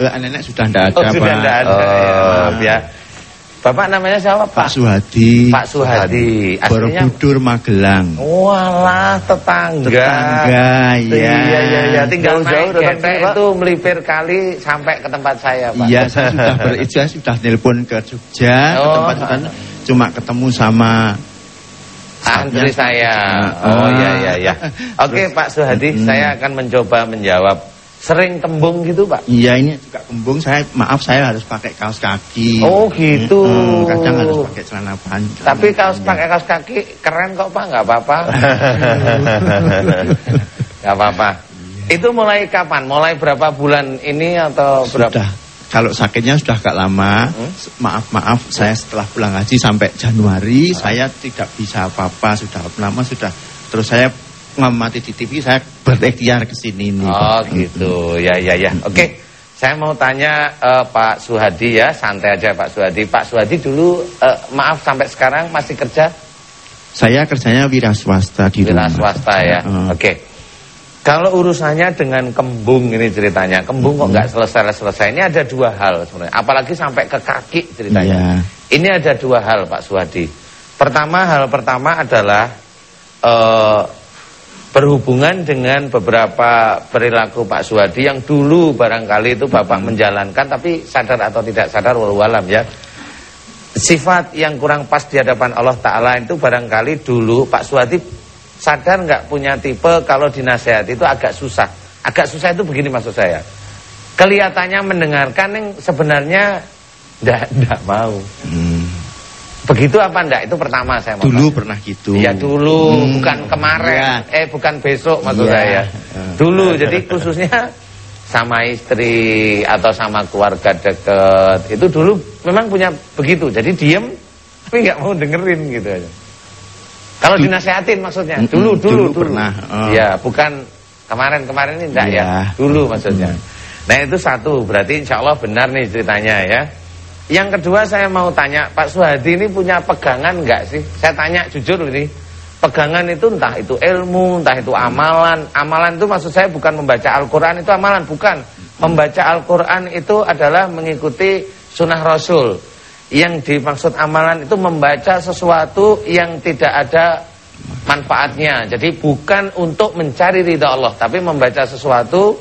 Eh, Nenek sudah enggak ada, Oh, sudah Pak. enggak ada. Ya, maaf ya. Bapak namanya siapa, Pak? Pak Suhadi. Pak Suhadi. Aslinya Borobudur Magelang. Walah, tetangga. Tetangga, ya. Iya, iya, iya. Tinggal Jauh-jauh naik getek itu melipir kali sampai ke tempat saya, Pak. Iya, saya sudah berijazah, sudah nelpon ke Jogja, ke Oh. tempat sana. cuma ketemu sama Antri saya. Ah. Oh iya iya iya. Oke Pak Suhadi, saya akan mencoba menjawab. Sering tembung gitu Pak? Iya ini juga kembung saya maaf saya harus pakai kaos kaki. Oh, gitu. Mm-mm, kadang harus pakai celana panjang. Tapi kaos pakai kaos kaki keren kok Pak, nggak apa-apa. Nggak apa-apa. Itu mulai kapan? Mulai berapa bulan ini atau berapa? Sudah. Kalau sakitnya sudah agak lama. Maaf maaf saya setelah pulang haji sampai Januari saya tidak bisa apa-apa sudah lama sudah. Terus saya ngamati di TV saya berikhtiar ke sini nih. Oh Pak. gitu, ya ya ya. Oke, saya mau tanya eh, Pak Suhadi ya, santai aja Pak Suhadi. Pak Suhadi dulu, eh, maaf sampai sekarang masih kerja Saya kerjanya wira swasta di wira rumah. swasta ya. Heeh. Oke. Kalau urusannya dengan kembung ini ceritanya, kembung kok nggak selesai-selesai. Ini ada dua hal sebenarnya. Apalagi sampai ke kaki ceritanya. Iya. Ini ada dua hal Pak Suhadi. Pertama, hal pertama adalah eh, berhubungan dengan beberapa perilaku Pak Suhadi yang dulu barangkali itu Bapak menjalankan tapi sadar atau tidak sadar walau alam ya. Sifat yang kurang pas di hadapan Allah Ta'ala itu barangkali dulu Pak Suhadi sadar nggak punya tipe kalau dinasehati itu agak susah. Agak susah itu begini maksud saya. Kelihatannya mendengarkan yang sebenarnya ndak ndak mau. Hmm. Begitu apa ndak? Itu pertama saya mau Dulu tanya. pernah gitu. Iya dulu, Hmm. bukan kemarin. Eh bukan besok maksud Iya. saya. Eh. Dulu, jadi khususnya sama istri atau sama keluarga deket. Itu dulu memang punya begitu. Jadi diem, tapi nggak mau dengerin gitu aja. Kalau dinasehatin maksudnya. Mm-mm, Dulu, dulu, dulu pernah, oh. Iya, bukan kemarin-kemarin ini enggak Iya. ya. Dulu maksudnya. Nah itu satu, berarti insya Allah benar nih ceritanya ya. Yang kedua saya mau tanya, Pak Suhadi ini punya pegangan enggak sih? Saya tanya jujur ini. Pegangan itu entah itu ilmu, entah itu amalan. Amalan itu maksud saya bukan membaca Al-Quran itu amalan, bukan. Membaca Al-Quran itu adalah mengikuti sunnah Rasul. Yang dimaksud amalan itu membaca sesuatu yang tidak ada manfaatnya. Jadi bukan untuk mencari ridha Allah, tapi membaca sesuatu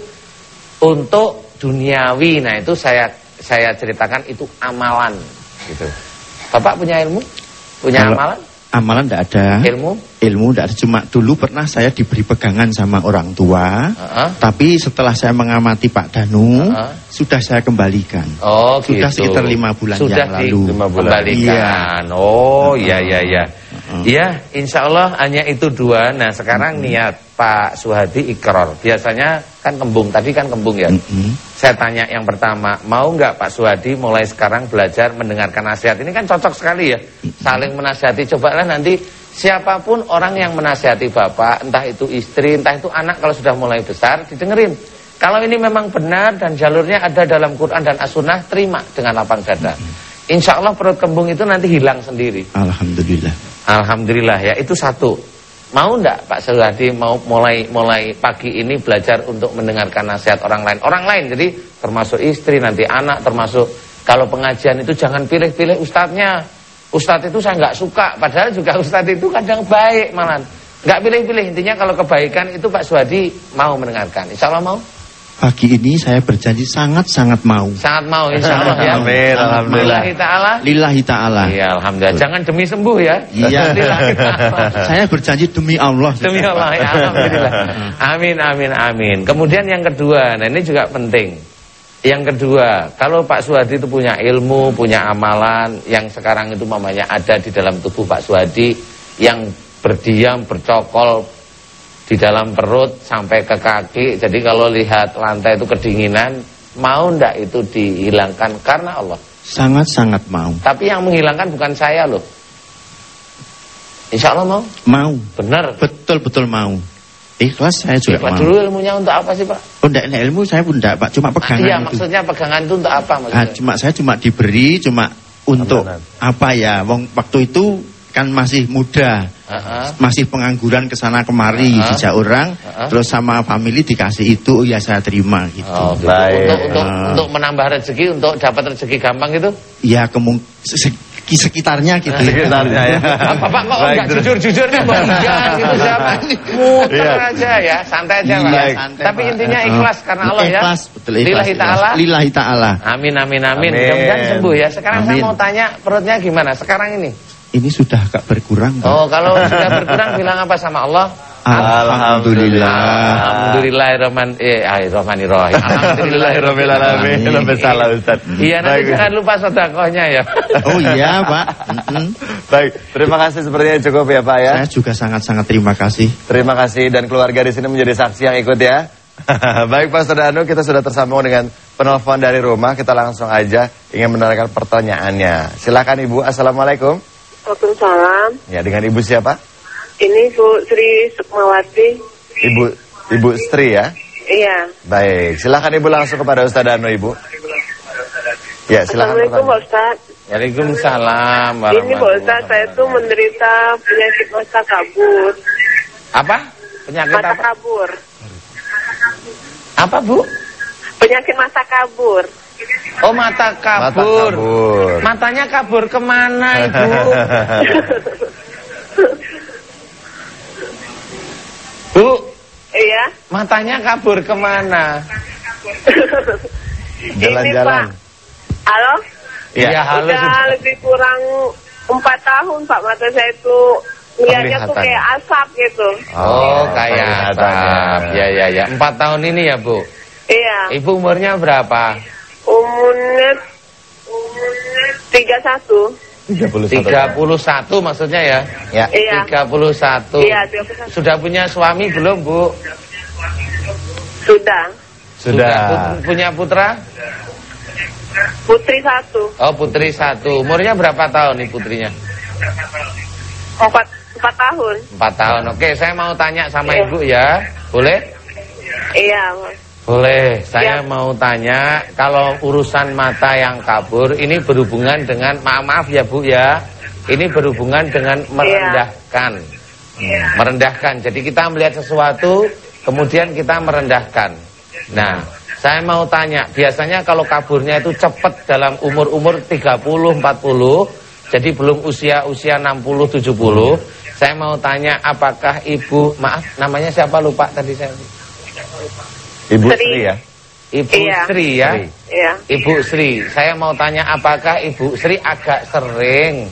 untuk duniawi. Nah, itu saya saya ceritakan itu amalan gitu. Bapak punya ilmu? Punya Kalau- amalan? Amalan tidak ada. Ilmu? Ilmu tidak ada. Cuma dulu pernah saya diberi pegangan sama orang tua. Heeh. Tapi setelah saya mengamati Pak Danu, Heeh. sudah saya kembalikan. Oh, Sudah gitu. sekitar lima bulan Sudah yang lalu. dikembalikan. Oh, iya iya iya. Iya, insya Allah hanya itu dua. Nah, sekarang niat Pak Suhadi ikror. Biasanya kan kembung, tadi kan kembung ya. Mm-mm. Saya tanya yang pertama, mau nggak Pak Suhadi mulai sekarang belajar mendengarkan nasihat? Ini kan cocok sekali ya, saling menasihati. Cobalah nanti siapa pun orang yang menasihati Bapak, entah itu istri, entah itu anak kalau sudah mulai besar, didengerin. Kalau ini memang benar dan jalurnya ada dalam Quran dan As-Sunnah, terima dengan lapang dada. Insya Allah perut kembung itu nanti hilang sendiri. Alhamdulillah. Alhamdulillah ya, itu satu. Mau enggak Pak Suhadi mau mulai mulai pagi ini belajar untuk mendengarkan nasihat orang lain. Orang lain jadi termasuk istri, nanti anak, termasuk kalau pengajian itu jangan pilih-pilih ustadznya. Ustadz itu saya nggak suka, padahal juga ustadz itu kadang baik malah. Nggak pilih-pilih, intinya kalau kebaikan itu Pak Suhadi mau mendengarkan. Insya Allah mau? Pagi ini saya berjanji sangat-sangat mau. Sangat mau insya Allah ya. Amin, alhamdulillah. Lillahi ta'ala. Lillahi ta'ala. Iya, Alhamdulillah. Jangan demi sembuh ya. Iya. Saya berjanji demi Allah. Demi Allah ya Alhamdulillah Amin amin amin Kemudian yang kedua Nah ini juga penting Yang kedua Kalau Pak Suhadi itu punya ilmu Punya amalan Yang sekarang itu mamanya ada di dalam tubuh Pak Suhadi Yang berdiam Bercokol Di dalam perut Sampai ke kaki Jadi kalau lihat lantai itu kedinginan Mau ndak itu dihilangkan Karena Allah Sangat-sangat mau. Tapi yang menghilangkan bukan saya loh Insya Allah mau Mau. Benar Betul-betul mau. Ikhlas saya juga Ikhlas mau. dulu ilmunya untuk apa sih Pak? Oh, enggak, enggak, ilmu saya pun enggak, Pak. Cuma pegangan Iya itu. maksudnya pegangan itu untuk apa Ah, maksudnya? cuma saya cuma diberi cuma untuk apa ya? Wong waktu itu kan masih muda. Heeh. Masih pengangguran ke sana kemari Ah. dijak orang, Ah. terus sama family dikasih itu, ya saya terima gitu. Oh, gitu. Untuk, untuk, Ah. untuk menambah rezeki, untuk dapat rezeki gampang gitu? Ya kemung se- sekitarnya gitu. Sekitarnya ya. Apa Pak kok Baik, enggak jujur-jujur nih Bang Ijan gitu siapa? Muter Iya. aja ya, santai aja Pak. Iya, santai, Tapi intinya ikhlas karena Allah ya. Ikhlas, betul ikhlas. Lillahi ta'ala. Lillahi ta'ala. Amin amin amin. Amin. Mudah-mudahan sembuh ya. Sekarang saya mau tanya perutnya gimana sekarang ini? Ini sudah agak berkurang. Pak. Oh, kalau sudah berkurang bilang apa sama Allah? Alhamdulillah. Eh Rahmanirrahim. Alhamdulillahirrahmanirrahim. Lebih salah Ustaz. Iya, nanti Baik. jangan lupa sedekahnya ya. Oh iya, Pak. Baik, terima kasih sepertinya cukup ya Pak ya. Saya juga sangat-sangat terima kasih. Terima kasih dan keluarga di sini menjadi saksi yang ikut ya. Baik Pak Danu, kita sudah tersambung dengan penelpon dari rumah. Kita langsung aja ingin menanyakan pertanyaannya. Silakan Ibu. Assalamualaikum. Waalaikumsalam. Ya, dengan Ibu siapa? Ini Bu Sri Sukmawati. Ibu Ibu Sri ya. Iya. Baik, silakan Ibu langsung kepada Ustaz Danu Ibu. Ya, silakan. Assalamualaikum Pak Ustaz. Waalaikumsalam Ini Pak Ustaz, saya tuh menderita penyakit mata kabur. Apa? Penyakit Mata apa? kabur. Apa, Bu? Penyakit mata kabur. Oh, mata kabur. kabur. Matanya kabur ke mana, Ibu? Bu, Iya. matanya kabur ke mana? Jalan-jalan. Halo? Iya, halo. Udah sudah. lebih kurang empat tahun Pak mata saya itu melihatnya tuh kayak asap gitu. Oh, kayak penglihatannya. asap. Ya, ya, ya. Empat tahun ini ya, Bu. Iya. Ibu umurnya berapa? Umurnya tiga satu. 31 maksudnya ya? Ya. Iya. 31. Iya, 31. Sudah punya suami belum, Bu? Sudah. Sudah. Punya putra? Putri satu. Oh, putri satu. Umurnya berapa tahun nih putrinya? Empat, empat tahun. Empat tahun. Oke, saya mau tanya sama Iya. ibu ya. Boleh? Iya. Boleh. Saya Iya. mau tanya kalau urusan mata yang kabur ini berhubungan dengan maaf maaf ya Bu ya. Ini berhubungan dengan Iya. merendahkan. Merendahkan. Jadi kita melihat sesuatu kemudian kita merendahkan. Nah, saya mau tanya, biasanya kalau kaburnya itu cepat dalam umur-umur 30 40, jadi belum usia-usia 60 70. Saya mau tanya apakah Ibu, maaf namanya siapa lupa tadi saya. Ibu Sri. Sri ya. Ibu Iya. Sri ya. Iya. Ibu Sri, saya mau tanya apakah Ibu Sri agak sering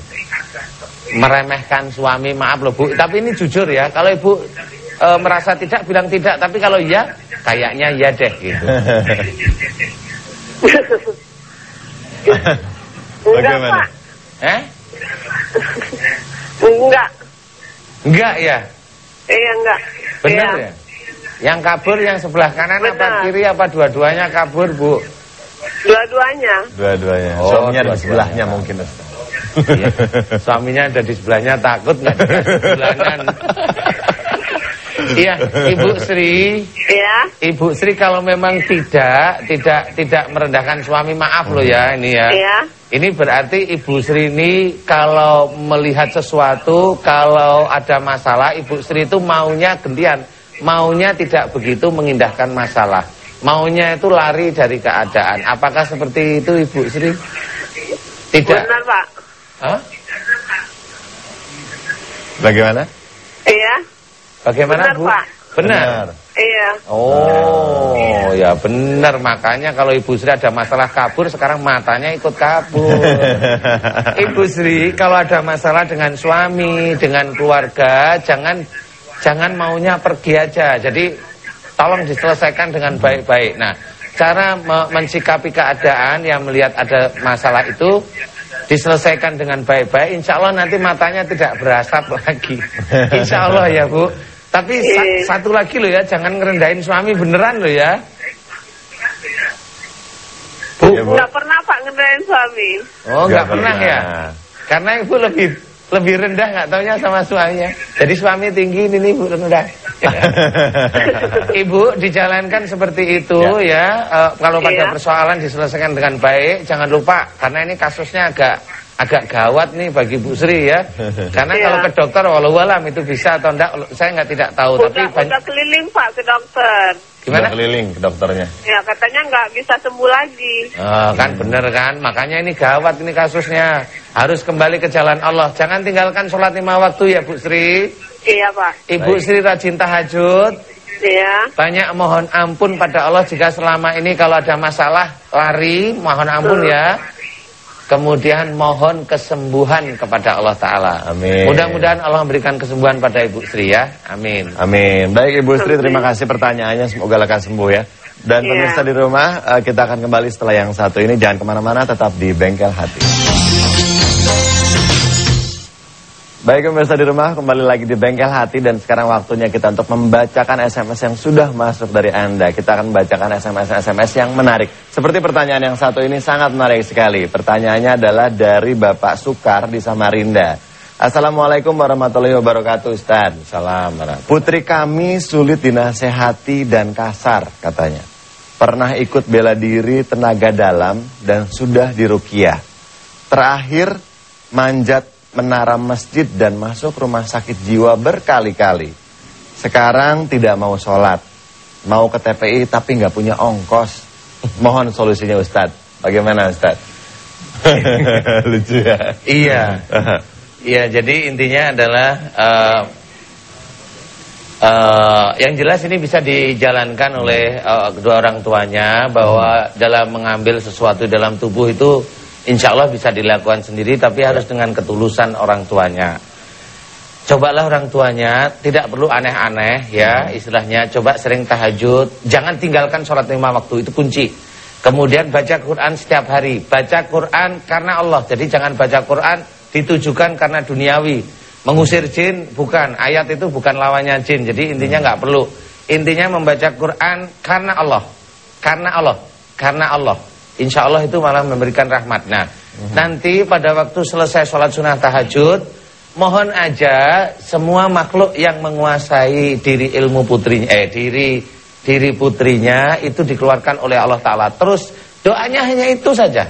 meremehkan suami? Maaf loh Bu, tapi ini jujur ya. Kalau Ibu e, merasa tidak bilang tidak, tapi kalau iya kayaknya iya deh gitu. Enggak, Bagaimana? Eh? Enggak. Enggak ya? Iya, enggak. Benar Iya. ya? Yang kabur yang sebelah kanan apa Benar. kiri apa dua-duanya kabur Bu? Dua-duanya. Dua-duanya. Oh, Suaminya ada di sebelahnya mungkin Ustaz. Iya. Suaminya ada di sebelahnya takut nggak bulanan. Iya, Ibu Sri. Iya. Ibu Sri kalau memang tidak tidak tidak merendahkan suami maaf loh ya ini ya. Iya. Ini berarti Ibu Sri ini kalau melihat sesuatu kalau ada masalah Ibu Sri itu maunya gantian, maunya tidak begitu mengindahkan masalah. Maunya itu lari dari keadaan. Apakah seperti itu Ibu Sri? Tidak. Benar, Pak. Hah? Bagaimana? Iya. Bagaimana Benar, Bu? Pak. Benar. Iya. Oh, ya benar makanya kalau Ibu Sri ada masalah kabur sekarang matanya ikut kabur. Ibu Sri kalau ada masalah dengan suami, dengan keluarga, jangan jangan maunya pergi aja. Jadi tolong diselesaikan dengan baik-baik. Nah, cara me- mensikapi keadaan yang melihat ada masalah itu diselesaikan dengan baik-baik, insya Allah nanti matanya tidak berasap lagi. Insya Allah ya Bu. Tapi sa- satu lagi loh ya, jangan ngerendahin suami beneran loh ya. Bu, Ya, Bu. Enggak pernah, Pak, ngendahin suami. oh nggak pernah ya? Karena ibu lebih lebih rendah nggak taunya sama suaminya. Jadi suami tinggi ini ibu rendah. Ibu dijalankan seperti itu ya. Eh, kalau pada Iya. persoalan diselesaikan dengan baik, jangan lupa karena ini kasusnya agak agak gawat nih bagi Bu Sri ya. Karena Iya. kalau ke dokter walau alam itu bisa atau enggak saya nggak tidak tahu tapi Udah, banyak udah keliling Pak ke dokter. Gimana? Udah keliling ke dokternya. Ya katanya nggak bisa sembuh lagi. Oh, kan bener kan Makanya ini gawat ini kasusnya Harus kembali ke jalan Allah Jangan tinggalkan sholat lima waktu ya Bu Sri Iya Pak. Ibu Sri rajin tahajud Iya. Banyak mohon ampun pada Allah Jika selama ini kalau ada masalah Lari mohon ampun ya Kemudian mohon kesembuhan kepada Allah Ta'ala Amin. Mudah-mudahan Allah memberikan kesembuhan pada Ibu Sri ya Amin Amin. Baik Ibu Sri, terima kasih pertanyaannya. Semoga lekas sembuh ya. Dan Iya. pemirsa di rumah, eh, kita akan kembali setelah yang satu ini. Jangan ke mana-mana, tetap di Bengkel Hati. Baik pemirsa di rumah, kembali lagi di Bengkel Hati dan sekarang waktunya kita untuk membacakan SMS yang sudah masuk dari Anda. Kita akan membacakan SMS-SMS yang menarik. Seperti pertanyaan yang satu ini sangat menarik sekali. Pertanyaannya adalah dari Bapak Sukar di Samarinda. Assalamualaikum warahmatullahi wabarakatuh Ustaz. Salam Putri kami sulit dinasehati dan kasar katanya. Pernah ikut bela diri tenaga dalam dan sudah dirukiah. Terakhir manjat menara masjid dan masuk rumah sakit jiwa berkali-kali. Sekarang tidak mau sholat. Mau ke TPI tapi nggak punya ongkos. Mohon solusinya Ustadz. Bagaimana Ustadz? Lucu ya. Iya. Iya, jadi intinya adalah eh, eh, yang jelas ini bisa dijalankan oleh eh, kedua orang tuanya bahwa dalam mengambil sesuatu dalam tubuh itu insya Allah bisa dilakukan sendiri tapi harus dengan ketulusan orang tuanya. Cobalah orang tuanya tidak perlu aneh-aneh ya istilahnya. Coba sering tahajud. Jangan tinggalkan sholat lima waktu itu kunci. Kemudian baca Quran setiap hari. Baca Quran karena Allah. Jadi jangan baca Quran ditujukan karena duniawi. Mengusir jin bukan. Ayat itu bukan lawannya jin. Jadi intinya nggak perlu. Intinya membaca Quran karena Allah. Karena Allah. Karena Allah Insya Allah itu malah memberikan rahmat nah nanti pada waktu selesai sholat sunnah tahajud Mohon aja semua makhluk yang menguasai diri ilmu putrinya eh diri diri putrinya itu dikeluarkan oleh Allah taala. Terus doanya hanya itu saja.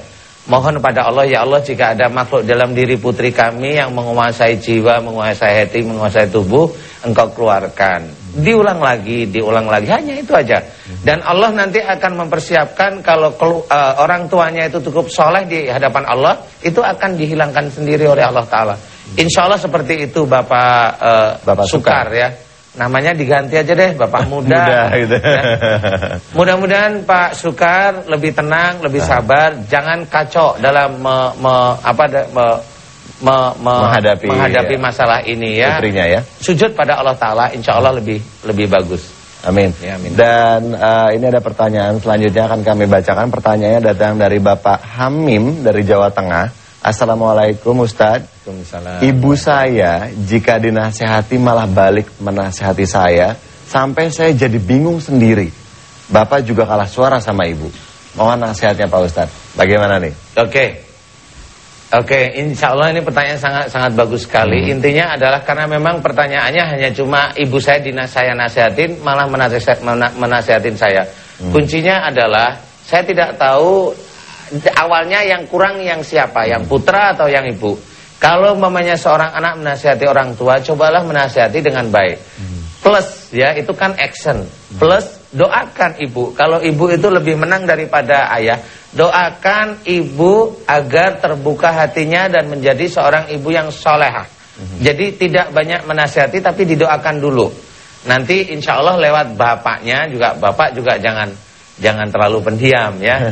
Mohon pada Allah ya Allah jika ada makhluk dalam diri putri kami yang menguasai jiwa, menguasai hati, menguasai tubuh, engkau keluarkan. Diulang lagi, diulang lagi, hanya itu aja. Dan Allah nanti akan mempersiapkan kalau kelu- eh, orang tuanya itu cukup soleh di hadapan Allah, itu akan dihilangkan sendiri oleh Allah Taala. Insya Allah seperti itu Bapak, eh, Bapak Sukar, ya. Namanya diganti aja deh Bapak Muda. Mudah gitu. Ya. Mudah-mudahan Pak Sukar lebih tenang, lebih sabar, jangan kacau dalam me, me- apa me- me- me- Menghadapi, menghadapi ya. masalah ini ya. Putrinya ya. Sujud pada Allah Taala, insya Allah lebih lebih bagus. Amin. Ya, amin. Dan eh, ini ada pertanyaan selanjutnya akan kami bacakan. Pertanyaannya datang dari Bapak Hamim dari Jawa Tengah. Assalamualaikum Ustadz. Waalaikumsalam. Ibu saya jika dinasehati malah balik menasehati saya sampai saya jadi bingung sendiri. Bapak juga kalah suara sama ibu. Mohon nasihatnya Pak Ustadz. Bagaimana nih? Oke. Oke, insya Allah ini pertanyaan sangat sangat bagus sekali. Hmm. Intinya adalah karena memang pertanyaannya hanya cuma ibu saya dinas saya nasihatin, malah menasihat, mena- menasihatin saya. Hmm. Kuncinya adalah saya tidak tahu awalnya yang kurang yang siapa, yang putra atau yang ibu. Kalau mamanya seorang anak menasihati orang tua, cobalah menasihati dengan baik. Plus ya itu kan action. Plus doakan ibu. Kalau ibu itu lebih menang daripada ayah, doakan ibu agar terbuka hatinya dan menjadi seorang ibu yang solehah. Jadi tidak banyak menasihati tapi didoakan dulu. Nanti insya Allah lewat bapaknya juga bapak juga jangan jangan terlalu pendiam ya.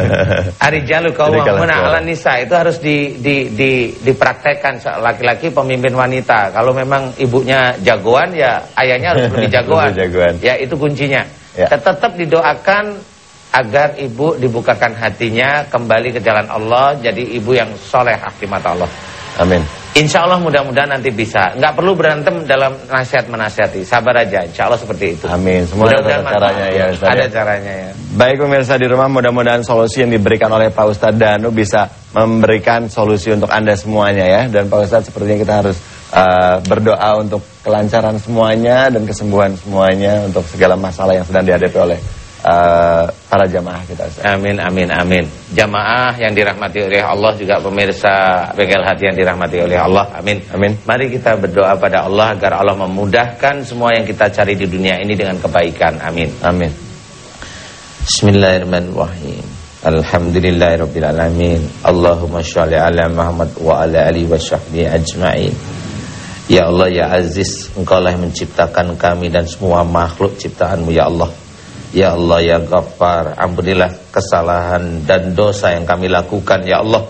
Arijalu kalau ala nisa itu harus di, di, di, dipraktekkan laki-laki pemimpin wanita. Kalau memang ibunya jagoan ya ayahnya harus lebih jagoan. Lebih jagoan. Ya itu kuncinya. Ya. Tetap didoakan agar ibu dibukakan hatinya kembali ke jalan Allah jadi ibu yang solehah di mata Allah. Amin. Insya Allah mudah-mudahan nanti bisa. Nggak perlu berantem dalam nasihat menasihati. Sabar aja. Insya Allah seperti itu. Amin. Semua ada caranya ya Ustaz. Ada ya. caranya ya. Baik pemirsa di rumah mudah-mudahan solusi yang diberikan oleh Pak Ustadz Danu bisa memberikan solusi untuk Anda semuanya ya. Dan Pak Ustadz sepertinya kita harus uh, berdoa untuk kelancaran semuanya dan kesembuhan semuanya untuk segala masalah yang sedang dihadapi oleh uh, para jamaah kita. Amin amin amin. Jamaah yang dirahmati oleh Allah juga pemirsa bengkel hati yang dirahmati oleh Allah. Amin. Amin. Mari kita berdoa pada Allah agar Allah memudahkan semua yang kita cari di dunia ini dengan kebaikan. Amin. Amin. Bismillahirrahmanirrahim. Alhamdulillahirabbil alamin. Allahumma shalli ala Muhammad wa ala alihi washabbihi ajmain. Ya Allah ya Aziz, Engkau lah yang menciptakan kami dan semua makhluk ciptaanmu ya Allah. Ya Allah ya Ghaffar Ampunilah kesalahan dan dosa yang kami lakukan Ya Allah.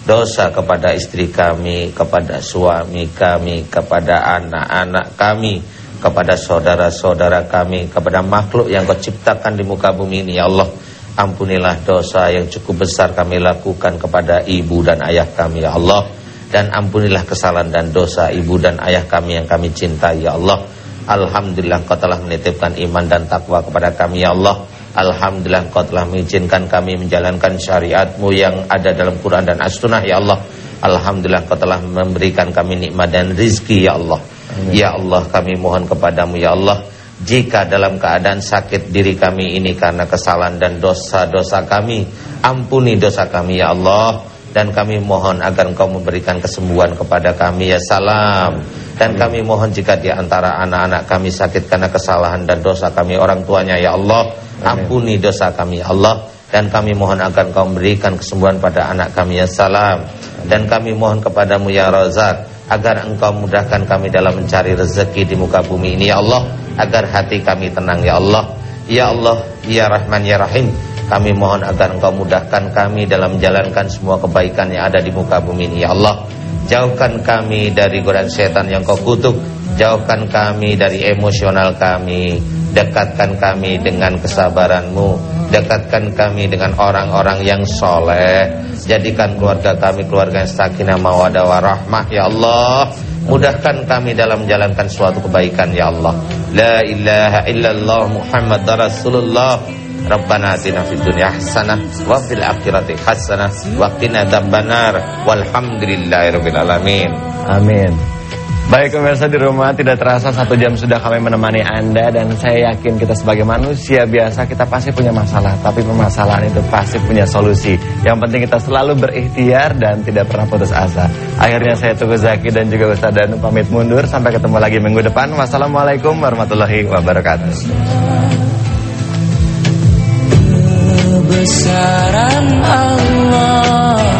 Dosa kepada istri kami Kepada suami kami Kepada anak-anak kami Kepada saudara-saudara kami Kepada makhluk yang kau ciptakan di muka bumi ini Ya Allah. Ampunilah dosa yang cukup besar kami lakukan Kepada ibu dan ayah kami Ya Allah Dan ampunilah kesalahan dan dosa ibu dan ayah kami yang kami cintai Ya Allah. Alhamdulillah kau telah menitipkan iman dan takwa kepada kami ya Allah. Alhamdulillah kau telah mengizinkan kami menjalankan syariatmu yang ada dalam Quran dan As-Sunnah ya Allah. Alhamdulillah kau telah memberikan kami nikmat dan rizki ya Allah. Amin. Ya Allah kami mohon kepadamu ya Allah. Jika dalam keadaan sakit diri kami ini karena kesalahan dan dosa-dosa kami Ampuni dosa kami ya Allah Dan kami mohon agar engkau memberikan kesembuhan kepada kami ya salam. Dan kami mohon jika di antara anak-anak kami sakit karena kesalahan dan dosa kami orang tuanya ya Allah Ampuni dosa kami ya Allah. Dan kami mohon agar kau memberikan kesembuhan pada anak kami ya salam. Dan kami mohon kepadamu ya Razak Agar engkau mudahkan kami dalam mencari rezeki di muka bumi ini ya Allah. Agar hati kami tenang ya Allah. Ya Allah, Ya Rahman, Ya Rahim Kami mohon agar engkau mudahkan kami dalam menjalankan semua kebaikan yang ada di muka bumi ini ya Allah. Jauhkan kami dari godaan setan yang kau kutuk. Jauhkan kami dari emosional kami. Dekatkan kami dengan kesabaranmu. Dekatkan kami dengan orang-orang yang soleh. Jadikan keluarga kami keluarga yang sakinah mawadah warahmah Ya Allah. Mudahkan kami dalam menjalankan suatu kebaikan Ya Allah. La ilaha illallah Muhammad Rasulullah Rabbana atina fid dunya hasanah wa fil akhirati hasanah wa qina adzabannar walhamdulillahirabbil alamin. Amin. Baik pemirsa di rumah tidak terasa satu jam sudah kami menemani Anda dan saya yakin kita sebagai manusia biasa kita pasti punya masalah tapi permasalahan itu pasti punya solusi. Yang penting kita selalu berikhtiar dan tidak pernah putus asa. Akhirnya saya Tugu Zaki dan juga Ustaz Danu pamit mundur sampai ketemu lagi minggu depan. Wassalamualaikum warahmatullahi wabarakatuh kebesaran Allah.